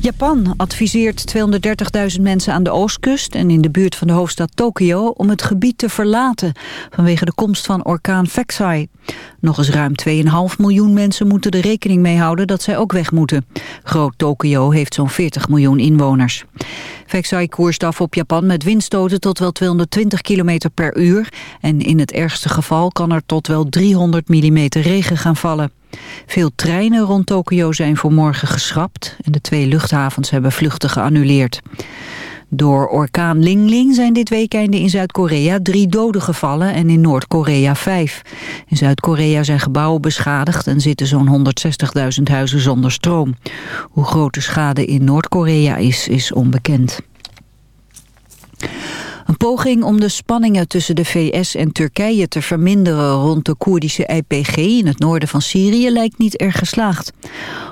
Japan adviseert 230.000 mensen aan de oostkust en in de buurt van de hoofdstad Tokio om het gebied te verlaten vanwege de komst van orkaan Faxai. Nog eens ruim 2,5 miljoen mensen moeten er rekening mee houden dat zij ook weg moeten. Groot Tokio heeft zo'n 40 miljoen inwoners. Faxai koerst af op Japan met windstoten tot wel 220 km per uur en in het ergste geval kan er tot wel 300 mm regen gaan vallen. Veel treinen rond Tokio zijn voor morgen geschrapt en de twee luchthavens hebben vluchten geannuleerd. Door orkaan Lingling zijn dit weekend in Zuid-Korea drie doden gevallen en in Noord-Korea vijf. In Zuid-Korea zijn gebouwen beschadigd en zitten zo'n 160.000 huizen zonder stroom. Hoe groot de schade in Noord-Korea is, is onbekend. Een poging om de spanningen tussen de VS en Turkije te verminderen rond de Koerdische IPG in het noorden van Syrië lijkt niet erg geslaagd.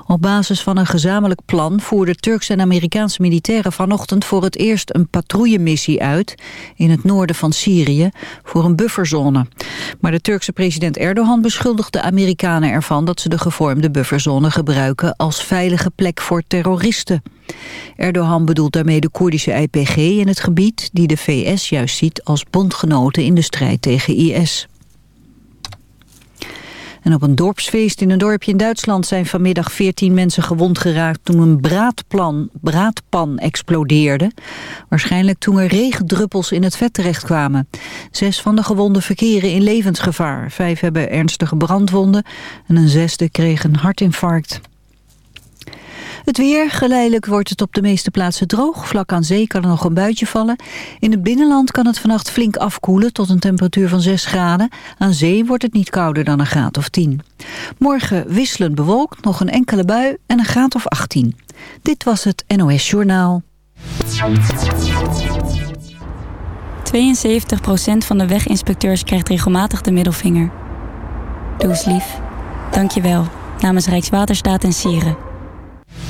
Op basis van een gezamenlijk plan voerden Turkse en Amerikaanse militairen vanochtend voor het eerst een patrouillemissie uit in het noorden van Syrië voor een bufferzone. Maar de Turkse president Erdogan beschuldigt de Amerikanen ervan dat ze de gevormde bufferzone gebruiken als veilige plek voor terroristen. Erdogan bedoelt daarmee de Koerdische IPG in het gebied... die de VS juist ziet als bondgenoten in de strijd tegen IS. En op een dorpsfeest in een dorpje in Duitsland zijn vanmiddag 14 mensen gewond geraakt toen een braadpan explodeerde. Waarschijnlijk toen er regendruppels in het vet terechtkwamen. Zes van de gewonden verkeren in levensgevaar. Vijf hebben ernstige brandwonden en een zesde kreeg een hartinfarct. Het weer, geleidelijk wordt het op de meeste plaatsen droog. Vlak aan zee kan er nog een buitje vallen. In het binnenland kan het vannacht flink afkoelen tot een temperatuur van 6 graden. Aan zee wordt het niet kouder dan een graad of 10. Morgen wisselend bewolkt, nog een enkele bui en een graad of 18. Dit was het NOS Journaal. 72% van de weginspecteurs krijgt regelmatig de middelvinger. Doe eens lief. Dank je wel. Namens Rijkswaterstaat en Sieren.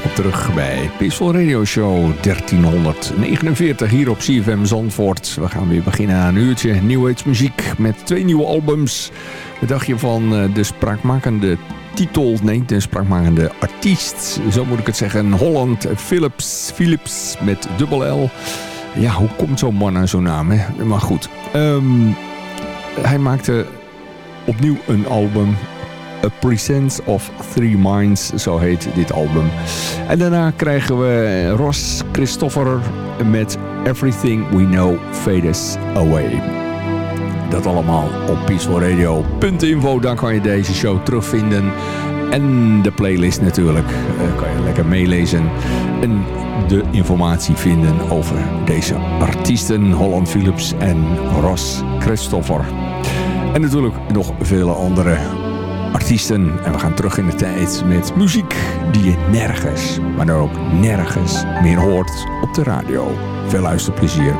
Welkom terug bij Peaceful Radio Show 1349 hier op CFM Zandvoort. We gaan weer beginnen aan een uurtje New Age muziek met twee nieuwe albums. Wat dacht je van eh, de spraakmakende titel, nee, de spraakmakende artiest, zo moet ik het zeggen, Holland Philips, Philips met dubbel L. Ja, hoe komt zo'n man aan zo'n naam, hè? Maar goed, ehm, hij maakte opnieuw een album A Presence of Three Minds, zo heet dit album. En daarna krijgen we Ross Christopher met Everything We Know Fades Away. Dat allemaal op peacefulradio.info. Daar kan je deze show terugvinden. En de playlist natuurlijk. Uh, kan je lekker meelezen. En de informatie vinden over deze artiesten. Holland Philips en Ross Christopher. En natuurlijk nog vele andere artiesten. En we gaan terug in de tijd met muziek die je nergens, maar dan ook nergens meer hoort op de radio. Veel luisterplezier.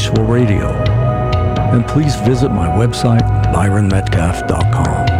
Peaceful Radio. And please visit my website, byronmetcalf.com.